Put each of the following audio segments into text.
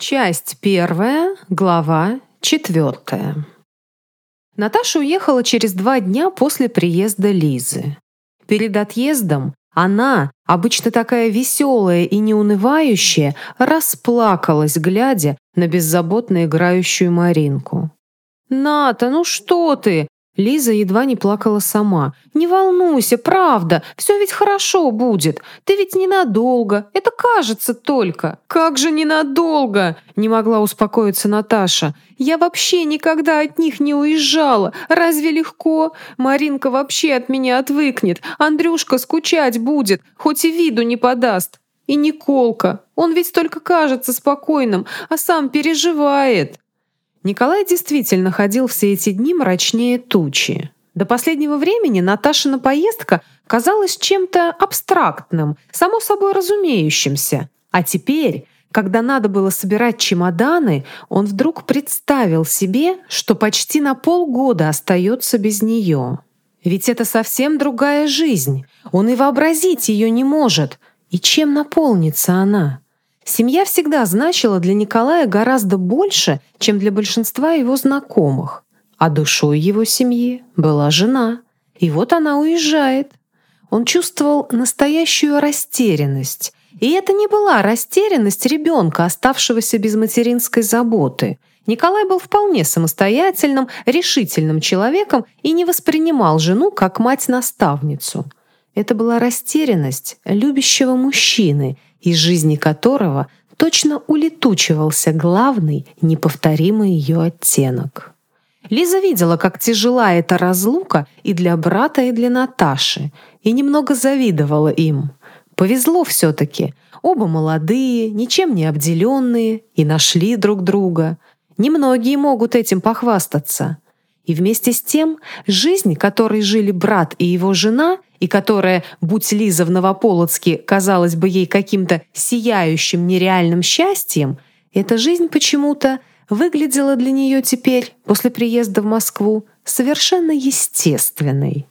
Часть первая, глава четвертая. Наташа уехала через два дня после приезда Лизы. Перед отъездом она, обычно такая веселая и неунывающая, расплакалась, глядя на беззаботно играющую Маринку. «Ната, ну что ты? Лиза едва не плакала сама. «Не волнуйся, правда, все ведь хорошо будет. Ты ведь ненадолго, это кажется только». «Как же ненадолго?» — не могла успокоиться Наташа. «Я вообще никогда от них не уезжала. Разве легко? Маринка вообще от меня отвыкнет. Андрюшка скучать будет, хоть и виду не подаст. И Николка, он ведь только кажется спокойным, а сам переживает». Николай действительно ходил все эти дни мрачнее тучи. До последнего времени Наташина поездка казалась чем-то абстрактным, само собой разумеющимся. А теперь, когда надо было собирать чемоданы, он вдруг представил себе, что почти на полгода остается без нее. Ведь это совсем другая жизнь. Он и вообразить ее не может. И чем наполнится она? Семья всегда значила для Николая гораздо больше, чем для большинства его знакомых. А душой его семьи была жена. И вот она уезжает. Он чувствовал настоящую растерянность. И это не была растерянность ребенка, оставшегося без материнской заботы. Николай был вполне самостоятельным, решительным человеком и не воспринимал жену как мать-наставницу. Это была растерянность любящего мужчины – из жизни которого точно улетучивался главный, неповторимый ее оттенок. Лиза видела, как тяжела эта разлука и для брата, и для Наташи, и немного завидовала им. Повезло все-таки. Оба молодые, ничем не обделенные, и нашли друг друга. Немногие могут этим похвастаться. И вместе с тем жизнь, которой жили брат и его жена, и которая, будь Лиза в Новополоцке, казалась бы ей каким-то сияющим нереальным счастьем, эта жизнь почему-то выглядела для нее теперь, после приезда в Москву, совершенно естественной.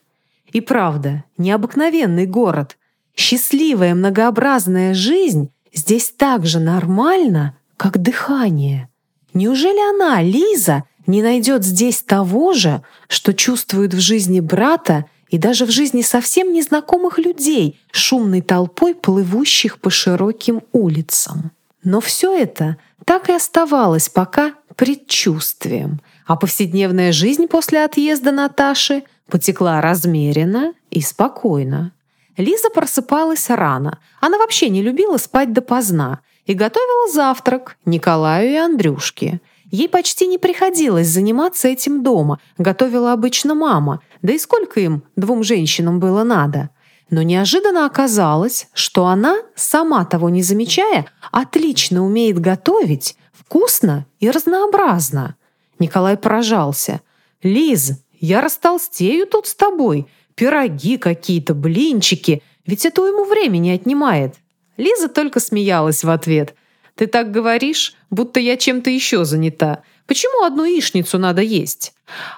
И правда, необыкновенный город, счастливая многообразная жизнь здесь так же нормально, как дыхание. Неужели она, Лиза, не найдет здесь того же, что чувствует в жизни брата и даже в жизни совсем незнакомых людей, шумной толпой плывущих по широким улицам. Но все это так и оставалось пока предчувствием, а повседневная жизнь после отъезда Наташи потекла размеренно и спокойно. Лиза просыпалась рано. Она вообще не любила спать допоздна и готовила завтрак Николаю и Андрюшке – Ей почти не приходилось заниматься этим дома, готовила обычно мама, да и сколько им, двум женщинам, было надо. Но неожиданно оказалось, что она, сама того не замечая, отлично умеет готовить, вкусно и разнообразно. Николай поражался. «Лиз, я растолстею тут с тобой. Пироги какие-то, блинчики. Ведь это ему времени отнимает». Лиза только смеялась в ответ – ты так говоришь, будто я чем-то еще занята. Почему одну яичницу надо есть?»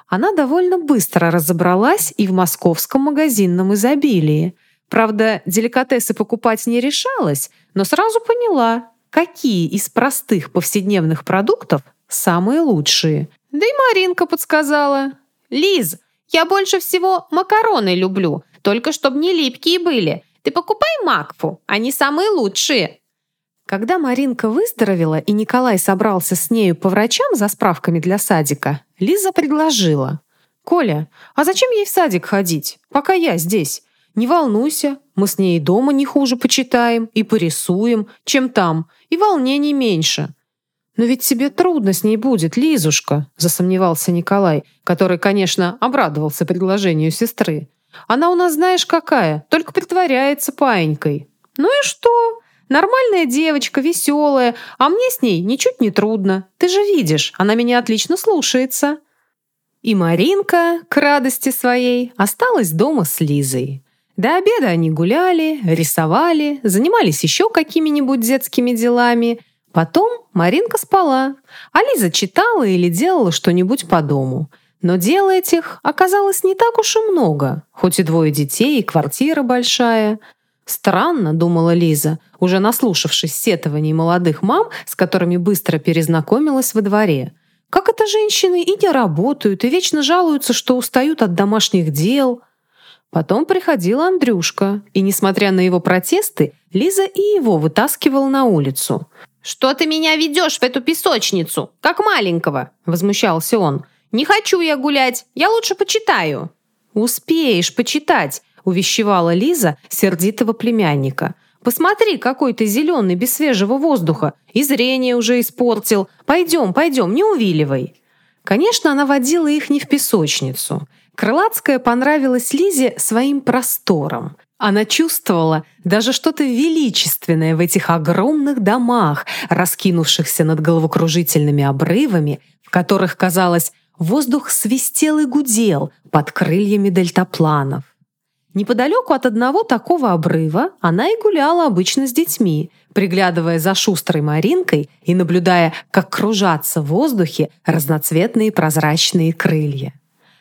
Она довольно быстро разобралась и в московском магазинном изобилии. Правда, деликатесы покупать не решалась, но сразу поняла, какие из простых повседневных продуктов самые лучшие. Да и Маринка подсказала. «Лиз, я больше всего макароны люблю, только чтобы не липкие были. Ты покупай макфу, они самые лучшие». Когда Маринка выздоровела и Николай собрался с нею по врачам за справками для садика, Лиза предложила. «Коля, а зачем ей в садик ходить, пока я здесь? Не волнуйся, мы с ней дома не хуже почитаем и порисуем, чем там, и волнений меньше». «Но ведь тебе трудно с ней будет, Лизушка», засомневался Николай, который, конечно, обрадовался предложению сестры. «Она у нас знаешь какая, только притворяется паинькой». «Ну и что?» Нормальная девочка, веселая, а мне с ней ничуть не трудно. Ты же видишь, она меня отлично слушается». И Маринка, к радости своей, осталась дома с Лизой. До обеда они гуляли, рисовали, занимались еще какими-нибудь детскими делами. Потом Маринка спала, а Лиза читала или делала что-нибудь по дому. Но дел этих оказалось не так уж и много, хоть и двое детей, и квартира большая – Странно, думала Лиза, уже наслушавшись сетований молодых мам, с которыми быстро перезнакомилась во дворе. Как это женщины и не работают, и вечно жалуются, что устают от домашних дел. Потом приходил Андрюшка, и, несмотря на его протесты, Лиза и его вытаскивала на улицу. «Что ты меня ведешь в эту песочницу, как маленького?» – возмущался он. «Не хочу я гулять, я лучше почитаю». «Успеешь почитать», – увещевала Лиза сердитого племянника. «Посмотри, какой ты зеленый, без свежего воздуха. И зрение уже испортил. Пойдем, пойдем, не увиливай». Конечно, она водила их не в песочницу. Крылатская понравилась Лизе своим простором. Она чувствовала даже что-то величественное в этих огромных домах, раскинувшихся над головокружительными обрывами, в которых, казалось, воздух свистел и гудел под крыльями дельтапланов. Неподалеку от одного такого обрыва она и гуляла обычно с детьми, приглядывая за шустрой Маринкой и наблюдая, как кружатся в воздухе разноцветные прозрачные крылья.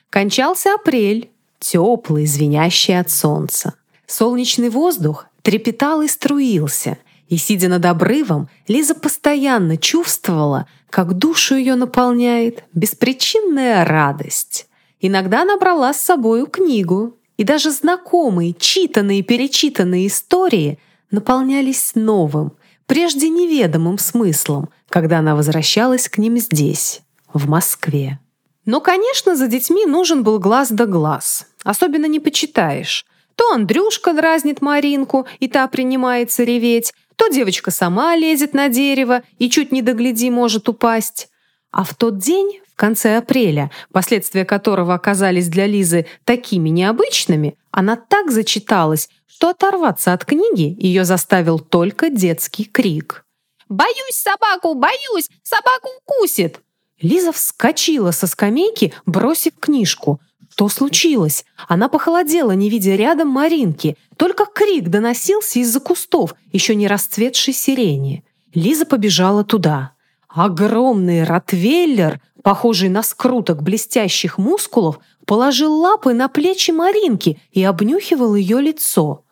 Кончался апрель, теплый, звенящий от солнца. Солнечный воздух трепетал и струился, и, сидя над обрывом, Лиза постоянно чувствовала, как душу ее наполняет беспричинная радость. Иногда она брала с собою книгу, и даже знакомые, читанные и перечитанные истории наполнялись новым, прежде неведомым смыслом, когда она возвращалась к ним здесь, в Москве. Но, конечно, за детьми нужен был глаз да глаз. Особенно не почитаешь. То Андрюшка дразнит Маринку, и та принимается реветь, то девочка сама лезет на дерево и чуть не догляди может упасть. А в тот день, конце апреля, последствия которого оказались для Лизы такими необычными, она так зачиталась, что оторваться от книги ее заставил только детский крик. «Боюсь собаку, боюсь! Собаку укусит!» Лиза вскочила со скамейки, бросив книжку. Что случилось? Она похолодела, не видя рядом Маринки. Только крик доносился из-за кустов, еще не расцветшей сирени. Лиза побежала туда. Огромный ротвейлер, похожий на скруток блестящих мускулов, положил лапы на плечи Маринки и обнюхивал ее лицо.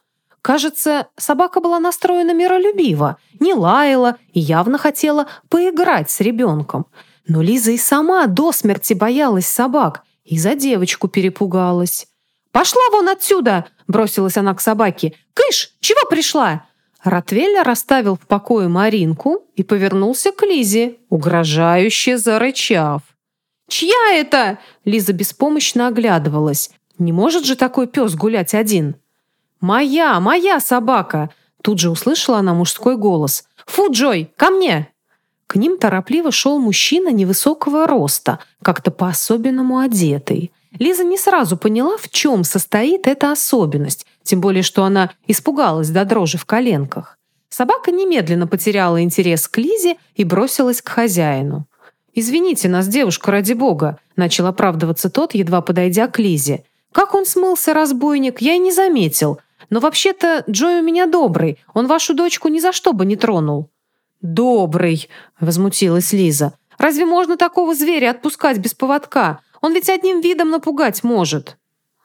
Кажется, собака была настроена миролюбиво, не лаяла и явно хотела поиграть с ребенком. Но Лиза и сама до смерти боялась собак и за девочку перепугалась. «Пошла вон отсюда!» – бросилась она к собаке. «Кыш, чего пришла?» Ротвейлер расставил в покое Маринку и повернулся к Лизе, угрожающе зарычав. «Чья это?» – Лиза беспомощно оглядывалась. «Не может же такой пес гулять один?» «Моя, моя собака!» Тут же услышала она мужской голос. «Фу, Джой, ко мне!» К ним торопливо шел мужчина невысокого роста, как-то по-особенному одетый. Лиза не сразу поняла, в чем состоит эта особенность, тем более, что она испугалась до дрожи в коленках. Собака немедленно потеряла интерес к Лизе и бросилась к хозяину. «Извините нас, девушка, ради бога», — начал оправдываться тот, едва подойдя к Лизе. «Как он смылся, разбойник, я и не заметил. Но вообще-то Джой у меня добрый, он вашу дочку ни за что бы не тронул». «Добрый!» — возмутилась Лиза. «Разве можно такого зверя отпускать без поводка? Он ведь одним видом напугать может».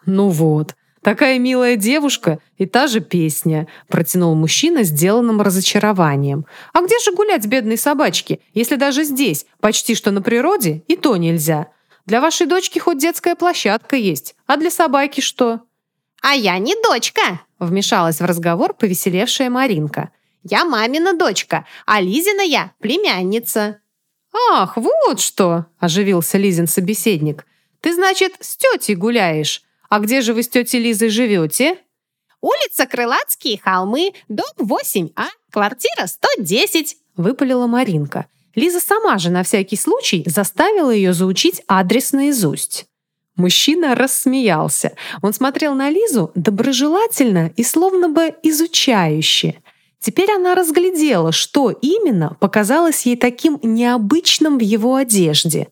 «Ну вот, такая милая девушка и та же песня», — протянул мужчина сделанным разочарованием. «А где же гулять бедной собачке, если даже здесь, почти что на природе, и то нельзя? Для вашей дочки хоть детская площадка есть, а для собаки что?» «А я не дочка», — вмешалась в разговор повеселевшая Маринка. Я мамина дочка, а Лизина я племянница». «Ах, вот что!» – оживился Лизин собеседник. «Ты, значит, с тетей гуляешь. А где же вы с тетей Лизой живете?» «Улица Крылатские холмы, дом 8А, квартира 110», – выпалила Маринка. Лиза сама же на всякий случай заставила ее заучить адрес наизусть. Мужчина рассмеялся. Он смотрел на Лизу доброжелательно и словно бы изучающе. Теперь она разглядела, что именно показалось ей таким необычным в его одежде.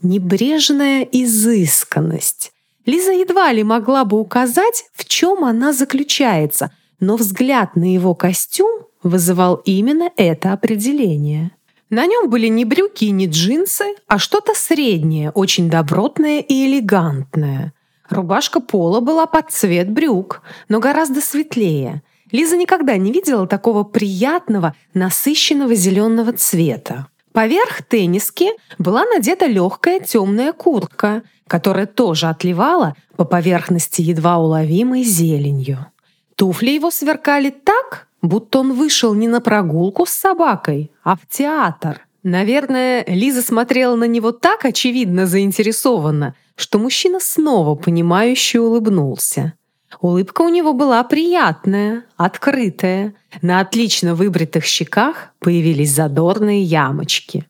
Небрежная изысканность. Лиза едва ли могла бы указать, в чем она заключается, но взгляд на его костюм вызывал именно это определение. На нем были не брюки и не джинсы, а что-то среднее, очень добротное и элегантное. Рубашка пола была под цвет брюк, но гораздо светлее – Лиза никогда не видела такого приятного, насыщенного зеленого цвета. Поверх тенниски была надета легкая темная куртка, которая тоже отливала по поверхности едва уловимой зеленью. Туфли его сверкали так, будто он вышел не на прогулку с собакой, а в театр. Наверное, Лиза смотрела на него так очевидно заинтересованно, что мужчина снова понимающе улыбнулся. Улыбка у него была приятная, открытая. На отлично выбритых щеках появились задорные ямочки.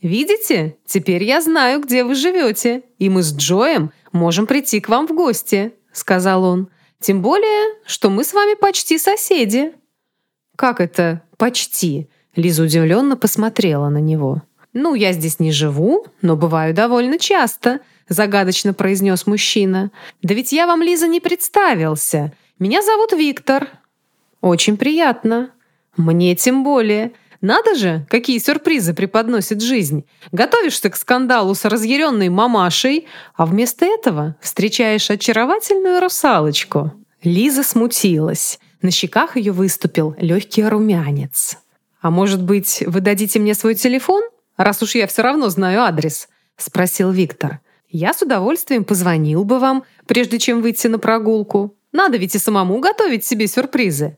«Видите, теперь я знаю, где вы живете, и мы с Джоем можем прийти к вам в гости», — сказал он. «Тем более, что мы с вами почти соседи». «Как это «почти»?» Лиза удивленно посмотрела на него. «Ну, я здесь не живу, но бываю довольно часто», — загадочно произнес мужчина. «Да ведь я вам, Лиза, не представился. Меня зовут Виктор». «Очень приятно». «Мне тем более. Надо же, какие сюрпризы преподносит жизнь. Готовишься к скандалу с разъяренной мамашей, а вместо этого встречаешь очаровательную русалочку». Лиза смутилась. На щеках ее выступил легкий румянец. «А может быть, вы дадите мне свой телефон, раз уж я все равно знаю адрес?» — спросил Виктор. «Я с удовольствием позвонил бы вам, прежде чем выйти на прогулку. Надо ведь и самому готовить себе сюрпризы».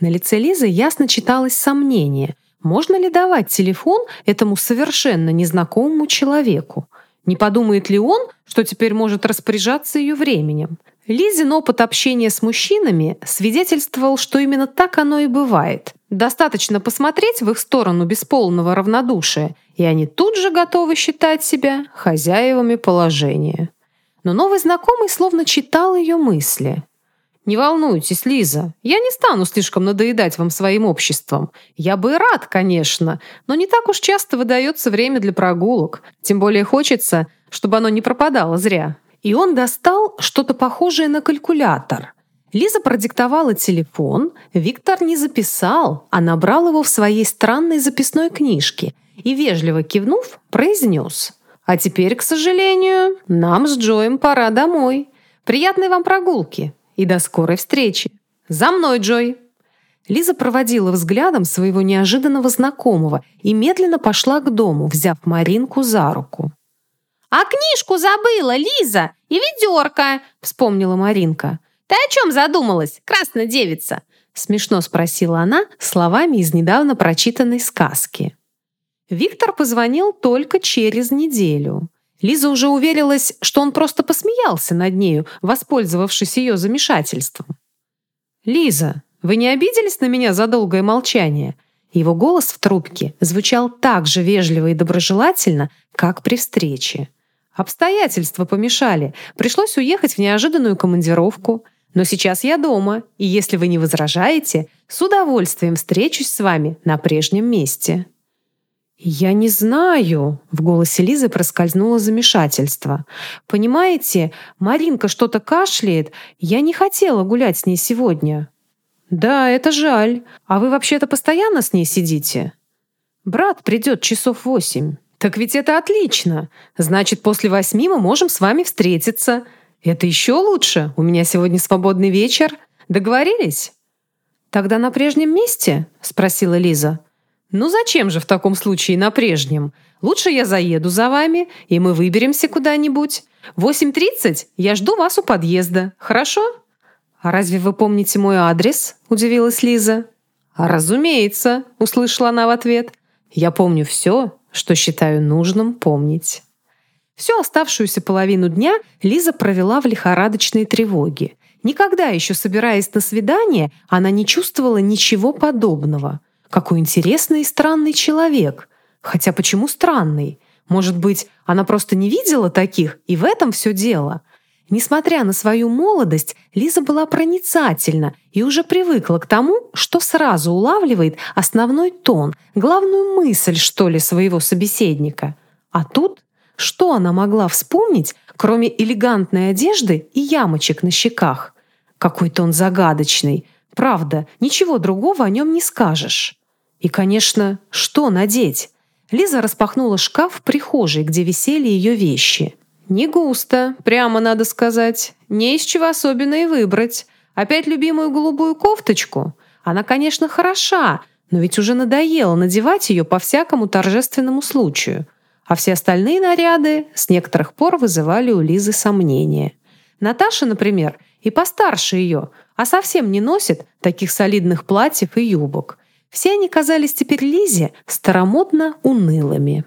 На лице Лизы ясно читалось сомнение. Можно ли давать телефон этому совершенно незнакомому человеку? Не подумает ли он, что теперь может распоряжаться ее временем? Лизин опыт общения с мужчинами свидетельствовал, что именно так оно и бывает. Достаточно посмотреть в их сторону без полного равнодушия, и они тут же готовы считать себя хозяевами положения. Но новый знакомый словно читал ее мысли. «Не волнуйтесь, Лиза, я не стану слишком надоедать вам своим обществом. Я бы рад, конечно, но не так уж часто выдается время для прогулок. Тем более хочется, чтобы оно не пропадало зря и он достал что-то похожее на калькулятор. Лиза продиктовала телефон, Виктор не записал, а набрал его в своей странной записной книжке и, вежливо кивнув, произнес. «А теперь, к сожалению, нам с Джоем пора домой. Приятной вам прогулки и до скорой встречи. За мной, Джой!» Лиза проводила взглядом своего неожиданного знакомого и медленно пошла к дому, взяв Маринку за руку. «А книжку забыла, Лиза, и ведерко!» — вспомнила Маринка. «Ты о чем задумалась, красная девица?» — смешно спросила она словами из недавно прочитанной сказки. Виктор позвонил только через неделю. Лиза уже уверилась, что он просто посмеялся над нею, воспользовавшись ее замешательством. «Лиза, вы не обиделись на меня за долгое молчание?» Его голос в трубке звучал так же вежливо и доброжелательно, как при встрече. Обстоятельства помешали. Пришлось уехать в неожиданную командировку. Но сейчас я дома, и если вы не возражаете, с удовольствием встречусь с вами на прежнем месте». «Я не знаю», — в голосе Лизы проскользнуло замешательство. «Понимаете, Маринка что-то кашляет. Я не хотела гулять с ней сегодня». «Да, это жаль. А вы вообще-то постоянно с ней сидите?» «Брат придет часов восемь». «Так ведь это отлично. Значит, после восьми мы можем с вами встретиться. Это еще лучше. У меня сегодня свободный вечер. Договорились?» «Тогда на прежнем месте?» — спросила Лиза. «Ну зачем же в таком случае на прежнем? Лучше я заеду за вами, и мы выберемся куда-нибудь. В 8.30 я жду вас у подъезда. Хорошо?» «А разве вы помните мой адрес?» — удивилась Лиза. «А разумеется», — услышала она в ответ. «Я помню все, что считаю нужным помнить. Всю оставшуюся половину дня Лиза провела в лихорадочной тревоге. Никогда еще собираясь на свидание, она не чувствовала ничего подобного. Какой интересный и странный человек. Хотя почему странный? Может быть, она просто не видела таких, и в этом все дело. Несмотря на свою молодость, Лиза была проницательна и уже привыкла к тому, что сразу улавливает основной тон, главную мысль, что ли, своего собеседника. А тут что она могла вспомнить, кроме элегантной одежды и ямочек на щеках? Какой-то он загадочный. Правда, ничего другого о нем не скажешь. И, конечно, что надеть? Лиза распахнула шкаф в прихожей, где висели ее вещи. Не густо, прямо надо сказать. Не из чего особенно и выбрать. Опять любимую голубую кофточку? Она, конечно, хороша, но ведь уже надоело надевать ее по всякому торжественному случаю. А все остальные наряды с некоторых пор вызывали у Лизы сомнения. Наташа, например, и постарше ее, а совсем не носит таких солидных платьев и юбок. Все они казались теперь Лизе старомодно унылыми.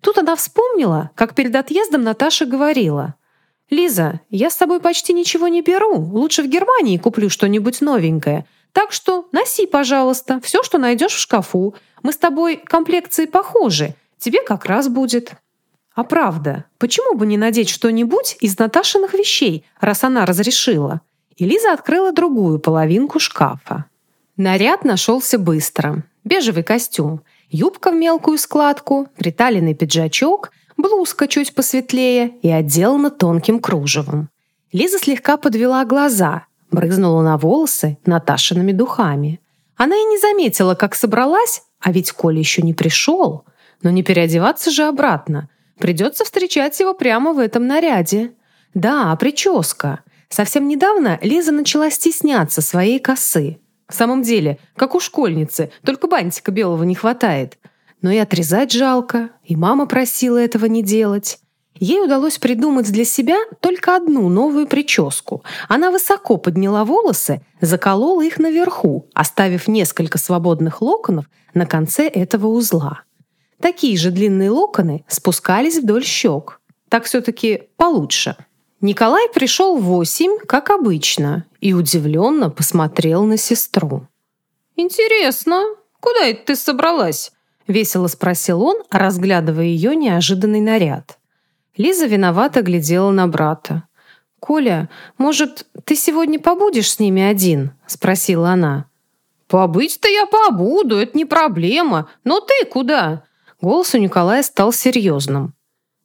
Тут она вспомнила, как перед отъездом Наташа говорила. «Лиза, я с тобой почти ничего не беру. Лучше в Германии куплю что-нибудь новенькое. Так что носи, пожалуйста, все, что найдешь в шкафу. Мы с тобой комплекции похожи. Тебе как раз будет». А правда, почему бы не надеть что-нибудь из Наташиных вещей, раз она разрешила? И Лиза открыла другую половинку шкафа. Наряд нашелся быстро. Бежевый костюм, юбка в мелкую складку, приталенный пиджачок, блузка чуть посветлее и отделана тонким кружевом. Лиза слегка подвела глаза, брызнула на волосы Наташиными духами. Она и не заметила, как собралась, а ведь Коля еще не пришел. Но не переодеваться же обратно. Придется встречать его прямо в этом наряде. Да, прическа. Совсем недавно Лиза начала стесняться своей косы. В самом деле, как у школьницы, только бантика белого не хватает. Но и отрезать жалко, и мама просила этого не делать. Ей удалось придумать для себя только одну новую прическу. Она высоко подняла волосы, заколола их наверху, оставив несколько свободных локонов на конце этого узла. Такие же длинные локоны спускались вдоль щек. Так все-таки получше. Николай пришел в восемь, как обычно, и удивленно посмотрел на сестру. «Интересно, куда это ты собралась?» — весело спросил он, разглядывая ее неожиданный наряд. Лиза виновато глядела на брата. «Коля, может, ты сегодня побудешь с ними один?» — спросила она. «Побыть-то я побуду, это не проблема. Но ты куда?» Голос у Николая стал серьезным.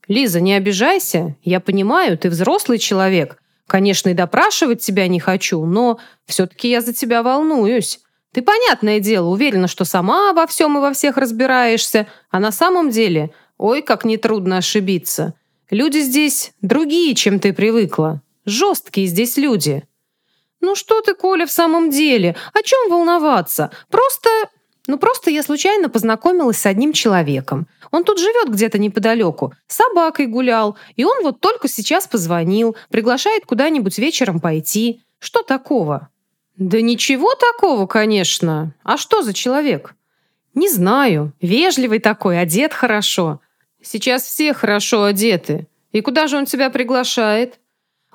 «Лиза, не обижайся. Я понимаю, ты взрослый человек. Конечно, и допрашивать тебя не хочу, но все-таки я за тебя волнуюсь. Ты, понятное дело, уверена, что сама во всем и во всех разбираешься, а на самом деле, ой, как нетрудно ошибиться. Люди здесь другие, чем ты привыкла. Жесткие здесь люди». «Ну что ты, Коля, в самом деле? О чем волноваться? Просто ну, просто я случайно познакомилась с одним человеком. Он тут живет где-то неподалеку, с собакой гулял, и он вот только сейчас позвонил, приглашает куда-нибудь вечером пойти. Что такого? Да ничего такого, конечно. А что за человек? Не знаю. Вежливый такой, одет хорошо. Сейчас все хорошо одеты. И куда же он тебя приглашает?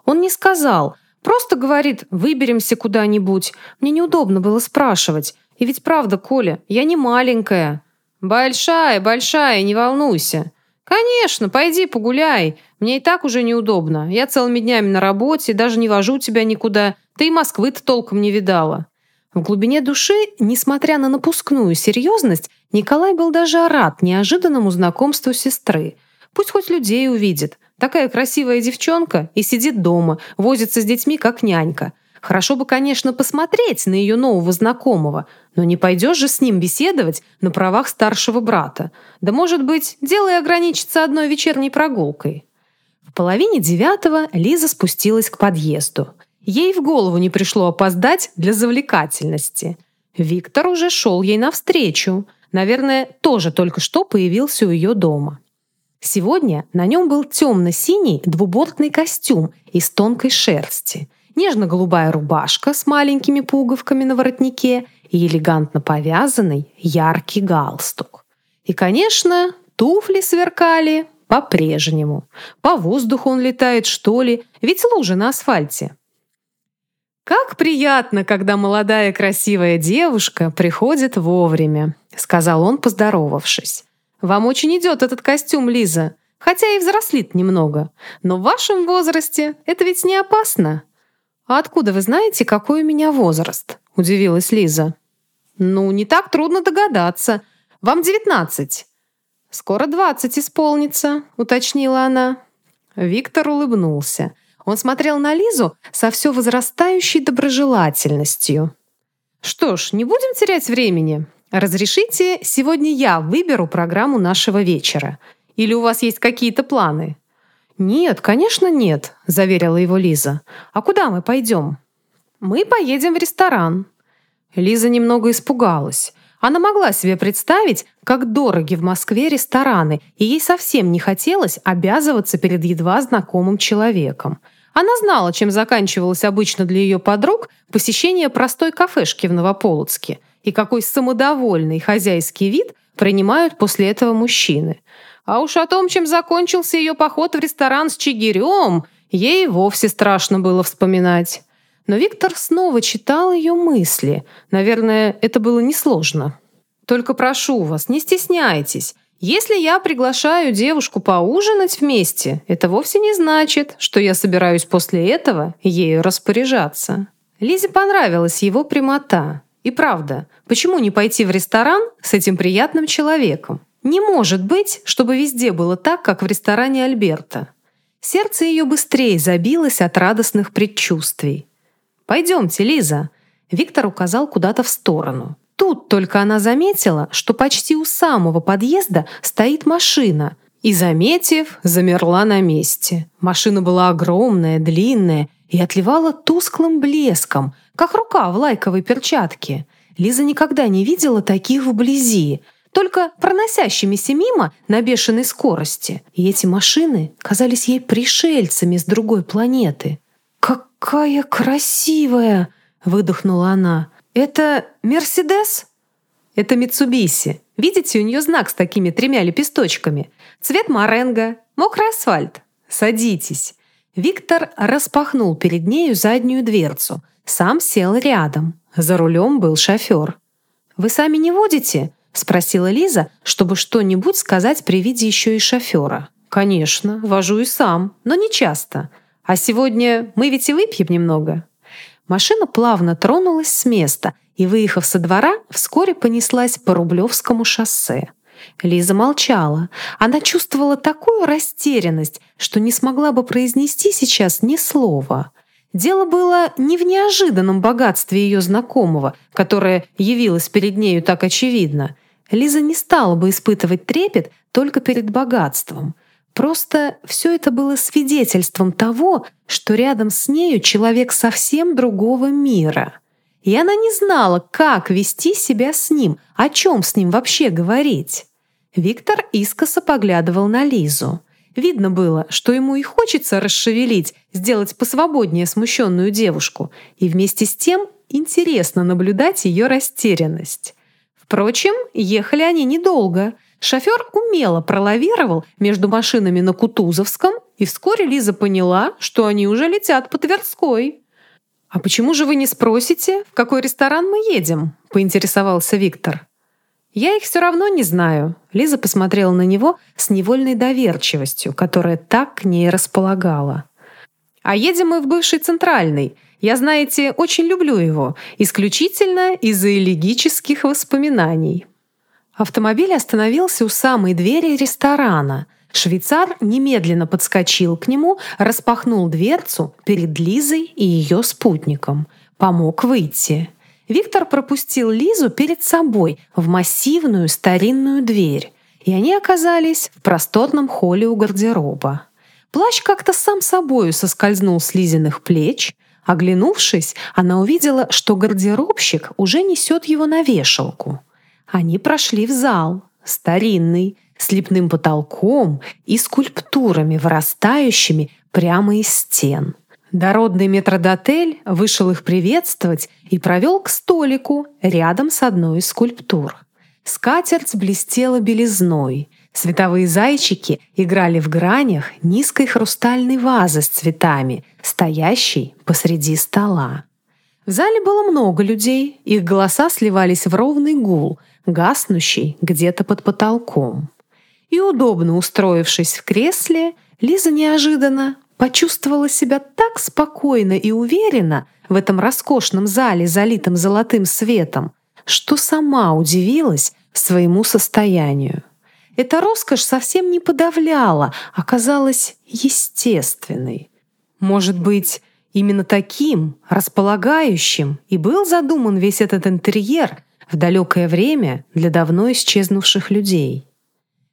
Он не сказал. Просто говорит, выберемся куда-нибудь. Мне неудобно было спрашивать. И ведь правда, Коля, я не маленькая. Большая, большая, не волнуйся. Конечно, пойди погуляй. Мне и так уже неудобно. Я целыми днями на работе, даже не вожу тебя никуда. Ты и Москвы-то толком не видала. В глубине души, несмотря на напускную серьезность, Николай был даже рад неожиданному знакомству сестры. Пусть хоть людей увидит. Такая красивая девчонка и сидит дома, возится с детьми, как нянька. Хорошо бы, конечно, посмотреть на ее нового знакомого, но не пойдешь же с ним беседовать на правах старшего брата. Да, может быть, дело и ограничится одной вечерней прогулкой. В половине девятого Лиза спустилась к подъезду. Ей в голову не пришло опоздать для завлекательности. Виктор уже шел ей навстречу. Наверное, тоже только что появился у ее дома. Сегодня на нем был темно-синий двубортный костюм из тонкой шерсти – нежно-голубая рубашка с маленькими пуговками на воротнике и элегантно повязанный яркий галстук. И, конечно, туфли сверкали по-прежнему. По воздуху он летает, что ли, ведь лужи на асфальте. «Как приятно, когда молодая красивая девушка приходит вовремя», сказал он, поздоровавшись. «Вам очень идет этот костюм, Лиза, хотя и взрослит немного. Но в вашем возрасте это ведь не опасно. «А откуда вы знаете, какой у меня возраст?» – удивилась Лиза. «Ну, не так трудно догадаться. Вам девятнадцать». «Скоро двадцать исполнится», – уточнила она. Виктор улыбнулся. Он смотрел на Лизу со все возрастающей доброжелательностью. «Что ж, не будем терять времени. Разрешите, сегодня я выберу программу нашего вечера. Или у вас есть какие-то планы?» «Нет, конечно, нет», — заверила его Лиза. «А куда мы пойдем?» Мы поедем в ресторан». Лиза немного испугалась. Она могла себе представить, как дороги в Москве рестораны, и ей совсем не хотелось обязываться перед едва знакомым человеком. Она знала, чем заканчивалось обычно для ее подруг посещение простой кафешки в Новополоцке и какой самодовольный хозяйский вид принимают после этого мужчины. А уж о том, чем закончился ее поход в ресторан с Чигирем, ей вовсе страшно было вспоминать. Но Виктор снова читал ее мысли. Наверное, это было несложно. «Только прошу вас, не стесняйтесь. Если я приглашаю девушку поужинать вместе, это вовсе не значит, что я собираюсь после этого ею распоряжаться». Лизе понравилась его прямота. И правда, почему не пойти в ресторан с этим приятным человеком? Не может быть, чтобы везде было так, как в ресторане Альберта. Сердце ее быстрее забилось от радостных предчувствий. «Пойдемте, Лиза!» Виктор указал куда-то в сторону. Тут только она заметила, что почти у самого подъезда стоит машина, и, заметив, замерла на месте. Машина была огромная, длинная и отливала тусклым блеском, как рука в лайковой перчатке. Лиза никогда не видела таких вблизи, только проносящимися мимо на бешеной скорости. И эти машины казались ей пришельцами с другой планеты. «Какая красивая!» — выдохнула она. «Это Мерседес?» «Это Митсубиси. Видите, у нее знак с такими тремя лепесточками. Цвет моренго, мокрый асфальт. Садитесь». Виктор распахнул перед нею заднюю дверцу. Сам сел рядом. За рулем был шофер. «Вы сами не водите?» — спросила Лиза, чтобы что-нибудь сказать при виде еще и шофера. «Конечно, вожу и сам, но не часто. А сегодня мы ведь и выпьем немного». Машина плавно тронулась с места и, выехав со двора, вскоре понеслась по Рублевскому шоссе. Лиза молчала. Она чувствовала такую растерянность, что не смогла бы произнести сейчас ни слова. Дело было не в неожиданном богатстве ее знакомого, которое явилось перед нею так очевидно. Лиза не стала бы испытывать трепет только перед богатством — Просто все это было свидетельством того, что рядом с нею человек совсем другого мира. И она не знала, как вести себя с ним, о чем с ним вообще говорить. Виктор искоса поглядывал на Лизу. Видно было, что ему и хочется расшевелить, сделать посвободнее смущенную девушку, и вместе с тем интересно наблюдать ее растерянность. Впрочем, ехали они недолго — Шофер умело пролавировал между машинами на Кутузовском, и вскоре Лиза поняла, что они уже летят по Тверской. «А почему же вы не спросите, в какой ресторан мы едем?» — поинтересовался Виктор. «Я их все равно не знаю». Лиза посмотрела на него с невольной доверчивостью, которая так к ней располагала. «А едем мы в бывший Центральный. Я, знаете, очень люблю его, исключительно из-за элегических воспоминаний». Автомобиль остановился у самой двери ресторана. Швейцар немедленно подскочил к нему, распахнул дверцу перед Лизой и ее спутником. Помог выйти. Виктор пропустил Лизу перед собой в массивную старинную дверь, и они оказались в просторном холле у гардероба. Плащ как-то сам собою соскользнул с Лизиных плеч. Оглянувшись, она увидела, что гардеробщик уже несет его на вешалку. Они прошли в зал, старинный, с лепным потолком и скульптурами, вырастающими прямо из стен. Дородный метродотель вышел их приветствовать и провел к столику рядом с одной из скульптур. Скатерть блестела белизной. Световые зайчики играли в гранях низкой хрустальной вазы с цветами, стоящей посреди стола. В зале было много людей, их голоса сливались в ровный гул, гаснущий где-то под потолком. И удобно устроившись в кресле, Лиза неожиданно почувствовала себя так спокойно и уверенно в этом роскошном зале, залитом золотым светом, что сама удивилась своему состоянию. Эта роскошь совсем не подавляла, а казалась естественной. Может быть, именно таким, располагающим, и был задуман весь этот интерьер, в далекое время для давно исчезнувших людей.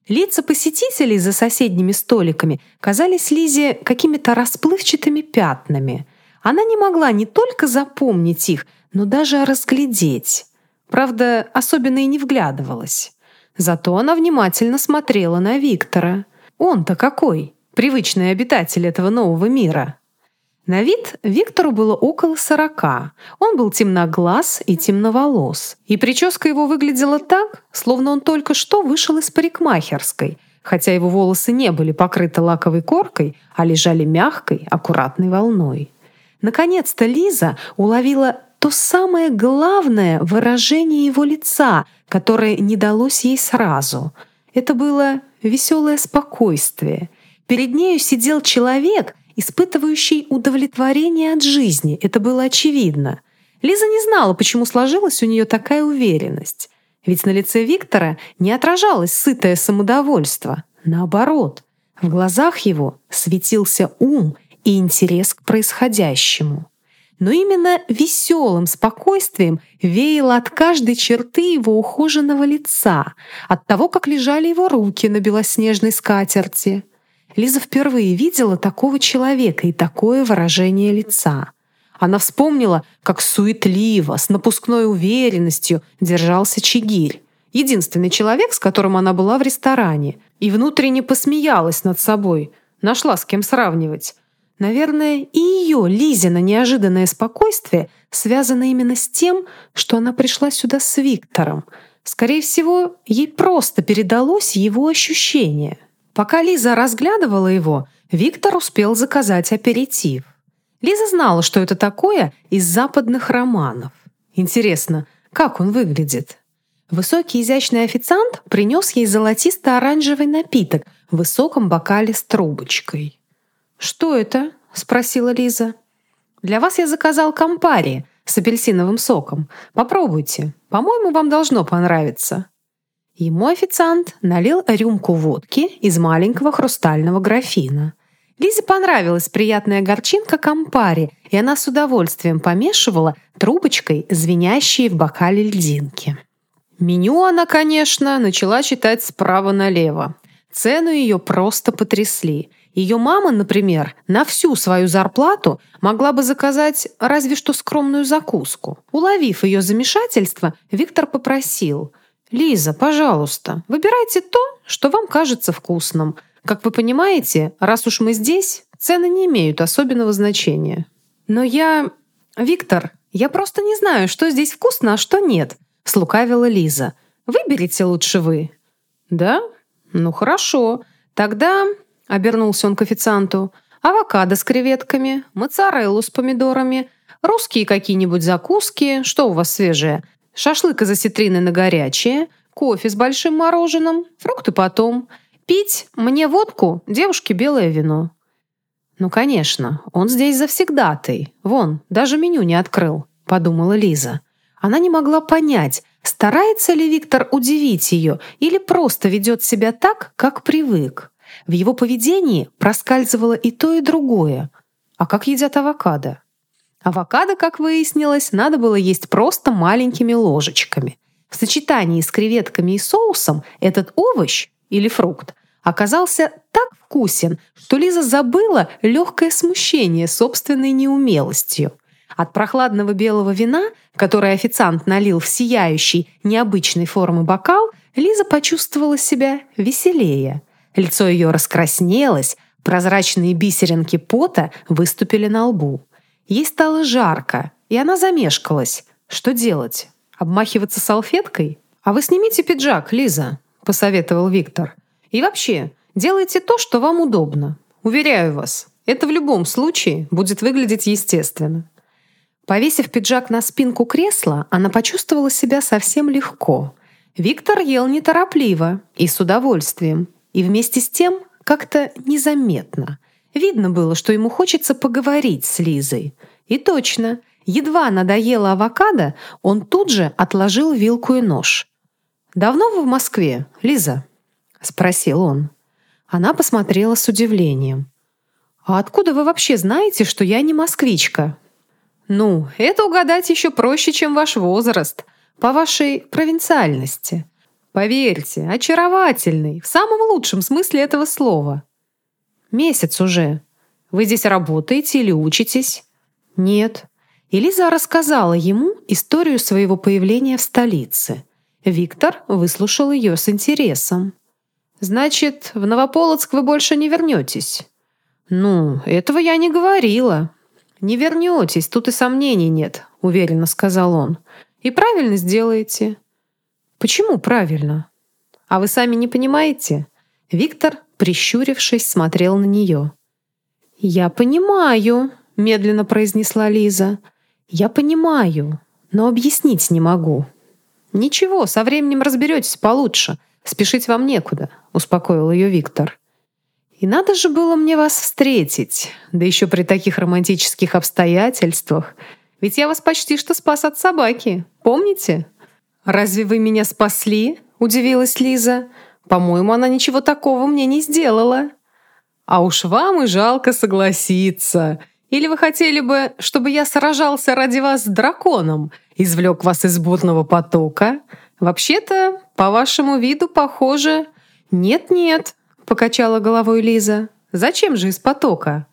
Лица посетителей за соседними столиками казались Лизе какими-то расплывчатыми пятнами. Она не могла не только запомнить их, но даже разглядеть. Правда, особенно и не вглядывалась. Зато она внимательно смотрела на Виктора. Он-то какой? Привычный обитатель этого нового мира. На вид Виктору было около сорока. Он был темноглаз и темноволос. И прическа его выглядела так, словно он только что вышел из парикмахерской, хотя его волосы не были покрыты лаковой коркой, а лежали мягкой, аккуратной волной. Наконец-то Лиза уловила то самое главное выражение его лица, которое не далось ей сразу. Это было веселое спокойствие. Перед нею сидел человек — испытывающий удовлетворение от жизни. Это было очевидно. Лиза не знала, почему сложилась у нее такая уверенность. Ведь на лице Виктора не отражалось сытое самодовольство. Наоборот, в глазах его светился ум и интерес к происходящему. Но именно веселым спокойствием веяло от каждой черты его ухоженного лица, от того, как лежали его руки на белоснежной скатерти — Лиза впервые видела такого человека и такое выражение лица. Она вспомнила, как суетливо, с напускной уверенностью держался Чигирь. Единственный человек, с которым она была в ресторане. И внутренне посмеялась над собой. Нашла с кем сравнивать. Наверное, и ее, Лизина, неожиданное спокойствие связано именно с тем, что она пришла сюда с Виктором. Скорее всего, ей просто передалось его ощущение. Пока Лиза разглядывала его, Виктор успел заказать аперитив. Лиза знала, что это такое из западных романов. Интересно, как он выглядит? Высокий изящный официант принес ей золотисто-оранжевый напиток в высоком бокале с трубочкой. «Что это?» — спросила Лиза. «Для вас я заказал кампари с апельсиновым соком. Попробуйте. По-моему, вам должно понравиться». Ему официант налил рюмку водки из маленького хрустального графина. Лизе понравилась приятная горчинка кампари, и она с удовольствием помешивала трубочкой звенящие в бокале льдинки. Меню она, конечно, начала читать справа налево. Цену ее просто потрясли. Ее мама, например, на всю свою зарплату могла бы заказать разве что скромную закуску. Уловив ее замешательство, Виктор попросил – «Лиза, пожалуйста, выбирайте то, что вам кажется вкусным. Как вы понимаете, раз уж мы здесь, цены не имеют особенного значения». «Но я... Виктор, я просто не знаю, что здесь вкусно, а что нет», — слукавила Лиза. «Выберите лучше вы». «Да? Ну хорошо. Тогда...» — обернулся он к официанту. «Авокадо с креветками, моцареллу с помидорами, русские какие-нибудь закуски. Что у вас свежее?» Шашлык из осетрины на горячее, кофе с большим мороженым, фрукты потом. Пить мне водку, девушке белое вино. Ну, конечно, он здесь завсегдатый. Вон, даже меню не открыл, подумала Лиза. Она не могла понять, старается ли Виктор удивить ее или просто ведет себя так, как привык. В его поведении проскальзывало и то, и другое. А как едят авокадо? Авокадо, как выяснилось, надо было есть просто маленькими ложечками. В сочетании с креветками и соусом этот овощ или фрукт оказался так вкусен, что Лиза забыла легкое смущение собственной неумелостью. От прохладного белого вина, которое официант налил в сияющий, необычной формы бокал, Лиза почувствовала себя веселее. Лицо ее раскраснелось, прозрачные бисеринки пота выступили на лбу. Ей стало жарко, и она замешкалась. Что делать? Обмахиваться салфеткой? «А вы снимите пиджак, Лиза», — посоветовал Виктор. «И вообще, делайте то, что вам удобно. Уверяю вас, это в любом случае будет выглядеть естественно». Повесив пиджак на спинку кресла, она почувствовала себя совсем легко. Виктор ел неторопливо и с удовольствием, и вместе с тем как-то незаметно. Видно было, что ему хочется поговорить с Лизой. И точно, едва надоело авокадо, он тут же отложил вилку и нож. «Давно вы в Москве, Лиза?» — спросил он. Она посмотрела с удивлением. «А откуда вы вообще знаете, что я не москвичка?» «Ну, это угадать еще проще, чем ваш возраст, по вашей провинциальности. Поверьте, очаровательный, в самом лучшем смысле этого слова. Месяц уже. Вы здесь работаете или учитесь? Нет. И Лиза рассказала ему историю своего появления в столице. Виктор выслушал ее с интересом. «Значит, в Новополоцк вы больше не вернетесь?» «Ну, этого я не говорила». «Не вернетесь, тут и сомнений нет», — уверенно сказал он. «И правильно сделаете». «Почему правильно?» «А вы сами не понимаете?» Виктор, прищурившись, смотрел на нее. «Я понимаю», — медленно произнесла Лиза. «Я понимаю, но объяснить не могу». «Ничего, со временем разберетесь получше. Спешить вам некуда», — успокоил ее Виктор. «И надо же было мне вас встретить, да еще при таких романтических обстоятельствах. Ведь я вас почти что спас от собаки, помните?» «Разве вы меня спасли?» — удивилась Лиза. «По-моему, она ничего такого мне не сделала». «А уж вам и жалко согласиться», или вы хотели бы, чтобы я сражался ради вас с драконом, извлек вас из бурного потока? Вообще-то, по вашему виду, похоже...» «Нет-нет», — покачала головой Лиза. «Зачем же из потока?»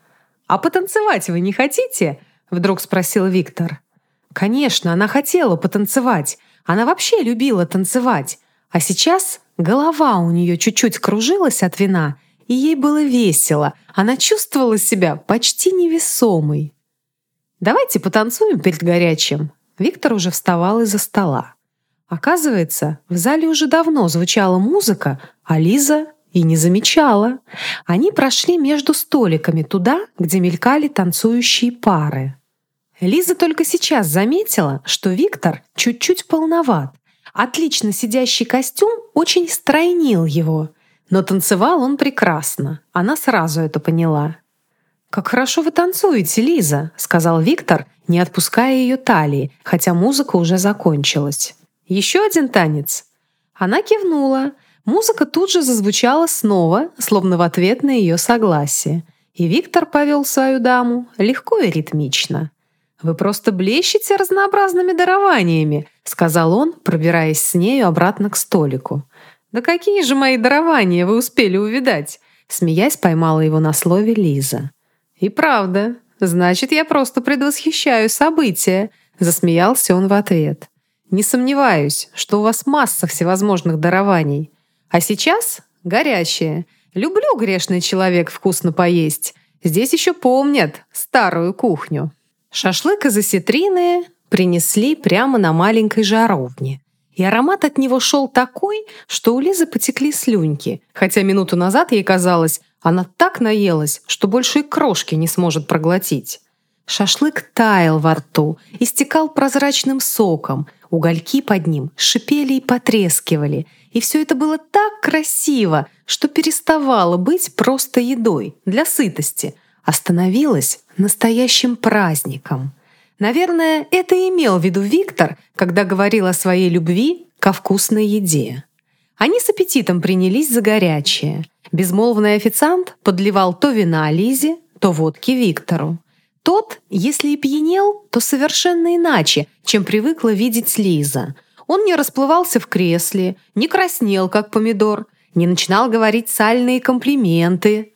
«А потанцевать вы не хотите?» — вдруг спросил Виктор. «Конечно, она хотела потанцевать. Она вообще любила танцевать. А сейчас голова у нее чуть-чуть кружилась от вина, и ей было весело. Она чувствовала себя почти невесомой. «Давайте потанцуем перед горячим». Виктор уже вставал из-за стола. Оказывается, в зале уже давно звучала музыка, а Лиза и не замечала. Они прошли между столиками туда, где мелькали танцующие пары. Лиза только сейчас заметила, что Виктор чуть-чуть полноват. Отлично сидящий костюм очень стройнил его – но танцевал он прекрасно. Она сразу это поняла. «Как хорошо вы танцуете, Лиза», — сказал Виктор, не отпуская ее талии, хотя музыка уже закончилась. «Еще один танец?» Она кивнула. Музыка тут же зазвучала снова, словно в ответ на ее согласие. И Виктор повел свою даму легко и ритмично. «Вы просто блещете разнообразными дарованиями», — сказал он, пробираясь с нею обратно к столику. «Да какие же мои дарования вы успели увидать?» Смеясь, поймала его на слове Лиза. «И правда, значит, я просто предвосхищаю события», засмеялся он в ответ. «Не сомневаюсь, что у вас масса всевозможных дарований. А сейчас горячее. Люблю, грешный человек, вкусно поесть. Здесь еще помнят старую кухню». Шашлык из осетрины принесли прямо на маленькой жаровне. И аромат от него шел такой, что у Лизы потекли слюньки, хотя минуту назад ей казалось, она так наелась, что больше и крошки не сможет проглотить. Шашлык таял во рту, истекал прозрачным соком, угольки под ним шипели и потрескивали, и все это было так красиво, что переставало быть просто едой для сытости, становилось настоящим праздником — Наверное, это имел в виду Виктор, когда говорил о своей любви ко вкусной еде. Они с аппетитом принялись за горячее. Безмолвный официант подливал то вина Лизе, то водки Виктору. Тот, если и пьянел, то совершенно иначе, чем привыкла видеть Лиза. Он не расплывался в кресле, не краснел, как помидор, не начинал говорить сальные комплименты.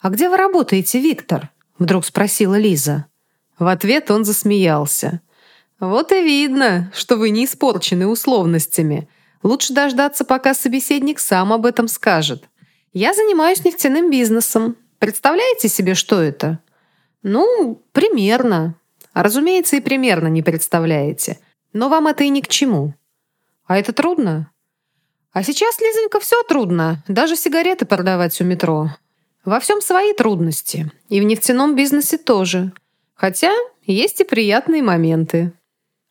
«А где вы работаете, Виктор?» — вдруг спросила Лиза. В ответ он засмеялся. «Вот и видно, что вы не испорчены условностями. Лучше дождаться, пока собеседник сам об этом скажет. Я занимаюсь нефтяным бизнесом. Представляете себе, что это?» «Ну, примерно. Разумеется, и примерно не представляете. Но вам это и ни к чему. А это трудно?» «А сейчас, Лизонька, все трудно. Даже сигареты продавать у метро. Во всем свои трудности. И в нефтяном бизнесе тоже». Хотя есть и приятные моменты.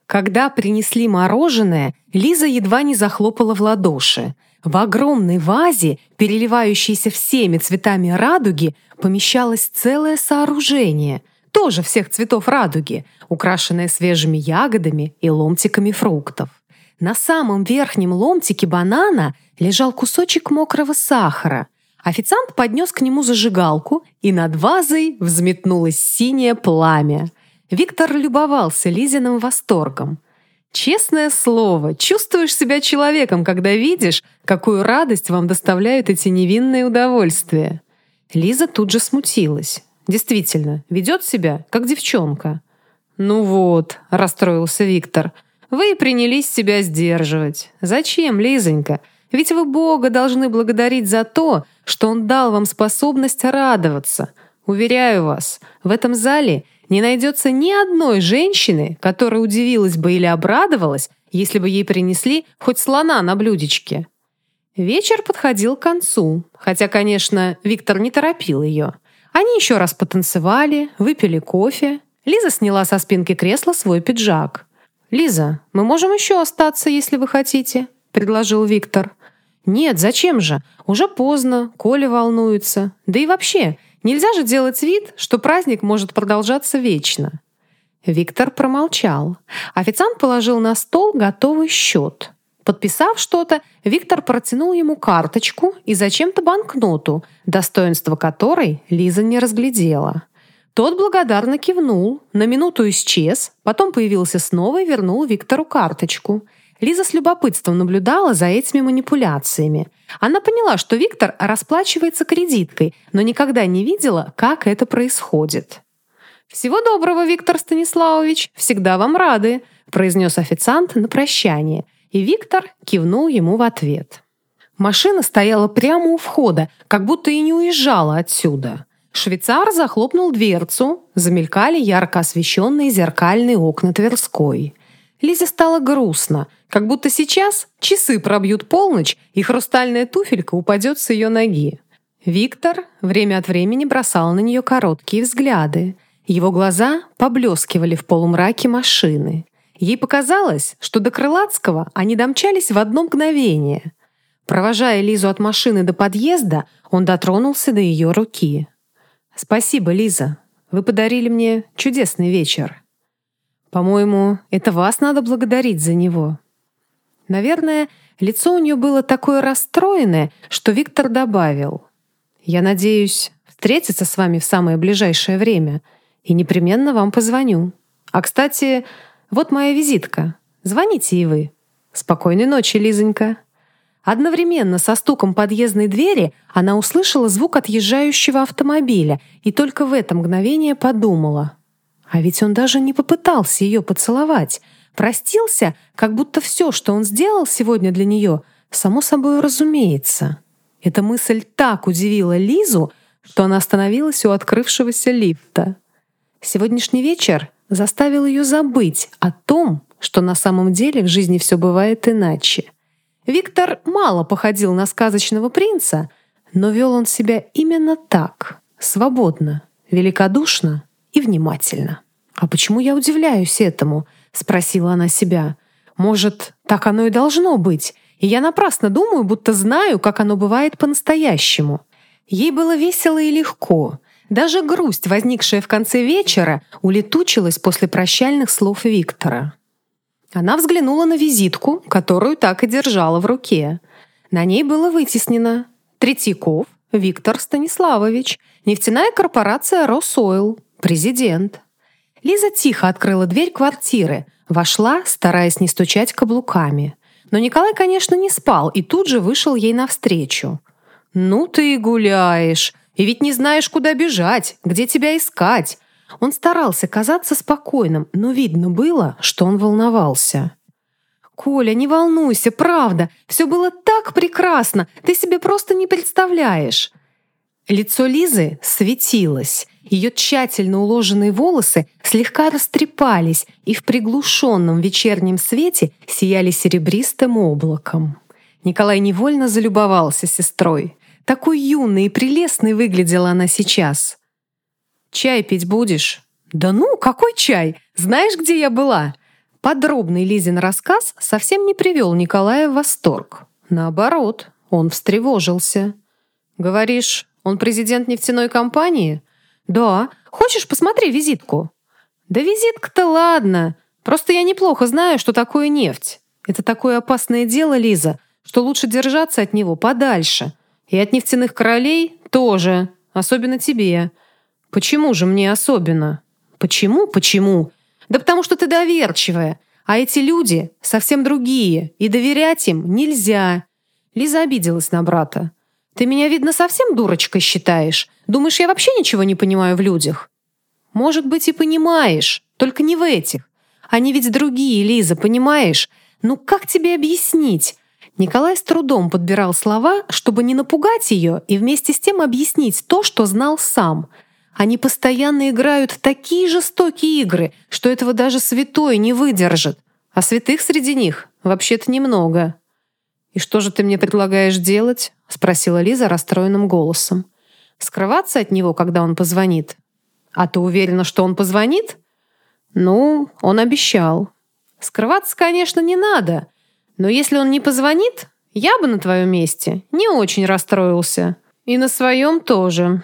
Когда принесли мороженое, Лиза едва не захлопала в ладоши. В огромной вазе, переливающейся всеми цветами радуги, помещалось целое сооружение, тоже всех цветов радуги, украшенное свежими ягодами и ломтиками фруктов. На самом верхнем ломтике банана лежал кусочек мокрого сахара, Официант поднес к нему зажигалку, и над вазой взметнулось синее пламя. Виктор любовался Лизиным восторгом. Честное слово, чувствуешь себя человеком, когда видишь, какую радость вам доставляют эти невинные удовольствия. Лиза тут же смутилась. Действительно, ведет себя, как девчонка. «Ну вот», — расстроился Виктор, — «вы и принялись себя сдерживать. Зачем, Лизонька? Ведь вы Бога должны благодарить за то, что Он дал вам способность радоваться. Уверяю вас, в этом зале не найдется ни одной женщины, которая удивилась бы или обрадовалась, если бы ей принесли хоть слона на блюдечке. Вечер подходил к концу, хотя, конечно, Виктор не торопил ее. Они еще раз потанцевали, выпили кофе. Лиза сняла со спинки кресла свой пиджак. «Лиза, мы можем еще остаться, если вы хотите», — предложил Виктор. «Нет, зачем же? Уже поздно, Коля волнуется. Да и вообще, нельзя же делать вид, что праздник может продолжаться вечно». Виктор промолчал. Официант положил на стол готовый счет. Подписав что-то, Виктор протянул ему карточку и зачем-то банкноту, достоинство которой Лиза не разглядела. Тот благодарно кивнул, на минуту исчез, потом появился снова и вернул Виктору карточку – Лиза с любопытством наблюдала за этими манипуляциями. Она поняла, что Виктор расплачивается кредиткой, но никогда не видела, как это происходит. «Всего доброго, Виктор Станиславович! Всегда вам рады!» произнес официант на прощание, и Виктор кивнул ему в ответ. Машина стояла прямо у входа, как будто и не уезжала отсюда. Швейцар захлопнул дверцу, замелькали ярко освещенные зеркальные окна Тверской. Лизе стало грустно, как будто сейчас часы пробьют полночь, и хрустальная туфелька упадет с ее ноги. Виктор время от времени бросал на нее короткие взгляды. Его глаза поблескивали в полумраке машины. Ей показалось, что до Крылатского они домчались в одно мгновение. Провожая Лизу от машины до подъезда, он дотронулся до ее руки. «Спасибо, Лиза. Вы подарили мне чудесный вечер». По-моему, это вас надо благодарить за него». Наверное, лицо у нее было такое расстроенное, что Виктор добавил. «Я надеюсь встретиться с вами в самое ближайшее время и непременно вам позвоню. А, кстати, вот моя визитка. Звоните и вы. Спокойной ночи, Лизонька». Одновременно со стуком подъездной двери она услышала звук отъезжающего автомобиля и только в это мгновение подумала — а ведь он даже не попытался ее поцеловать. Простился, как будто все, что он сделал сегодня для нее, само собой разумеется. Эта мысль так удивила Лизу, что она остановилась у открывшегося лифта. Сегодняшний вечер заставил ее забыть о том, что на самом деле в жизни все бывает иначе. Виктор мало походил на сказочного принца, но вел он себя именно так, свободно, великодушно и внимательно. «А почему я удивляюсь этому?» — спросила она себя. «Может, так оно и должно быть, и я напрасно думаю, будто знаю, как оно бывает по-настоящему». Ей было весело и легко. Даже грусть, возникшая в конце вечера, улетучилась после прощальных слов Виктора. Она взглянула на визитку, которую так и держала в руке. На ней было вытеснено «Третьяков Виктор Станиславович, нефтяная корпорация «Росойл», президент». Лиза тихо открыла дверь квартиры, вошла, стараясь не стучать каблуками. Но Николай, конечно, не спал и тут же вышел ей навстречу. «Ну ты и гуляешь, и ведь не знаешь, куда бежать, где тебя искать». Он старался казаться спокойным, но видно было, что он волновался. «Коля, не волнуйся, правда, все было так прекрасно, ты себе просто не представляешь». Лицо Лизы светилось. Ее тщательно уложенные волосы слегка растрепались и в приглушенном вечернем свете сияли серебристым облаком. Николай невольно залюбовался сестрой. Такой юной и прелестной выглядела она сейчас. «Чай пить будешь?» «Да ну, какой чай? Знаешь, где я была?» Подробный Лизин рассказ совсем не привел Николая в восторг. Наоборот, он встревожился. «Говоришь, он президент нефтяной компании? Да. Хочешь, посмотри визитку? Да визитка-то ладно. Просто я неплохо знаю, что такое нефть. Это такое опасное дело, Лиза, что лучше держаться от него подальше. И от нефтяных королей тоже. Особенно тебе. Почему же мне особенно? Почему? Почему? Да потому что ты доверчивая. А эти люди совсем другие, и доверять им нельзя. Лиза обиделась на брата. Ты меня, видно, совсем дурочкой считаешь? Думаешь, я вообще ничего не понимаю в людях? Может быть, и понимаешь, Только не в этих. Они ведь другие, Лиза, понимаешь? Ну как тебе объяснить? Николай с трудом подбирал слова, чтобы не напугать ее и вместе с тем объяснить то, что знал сам. Они постоянно играют в такие жестокие игры, что этого даже святой не выдержит. А святых среди них вообще-то немного. «И что же ты мне предлагаешь делать?» — спросила Лиза расстроенным голосом. «Скрываться от него, когда он позвонит?» «А ты уверена, что он позвонит?» «Ну, он обещал». «Скрываться, конечно, не надо. Но если он не позвонит, я бы на твоем месте не очень расстроился. И на своем тоже».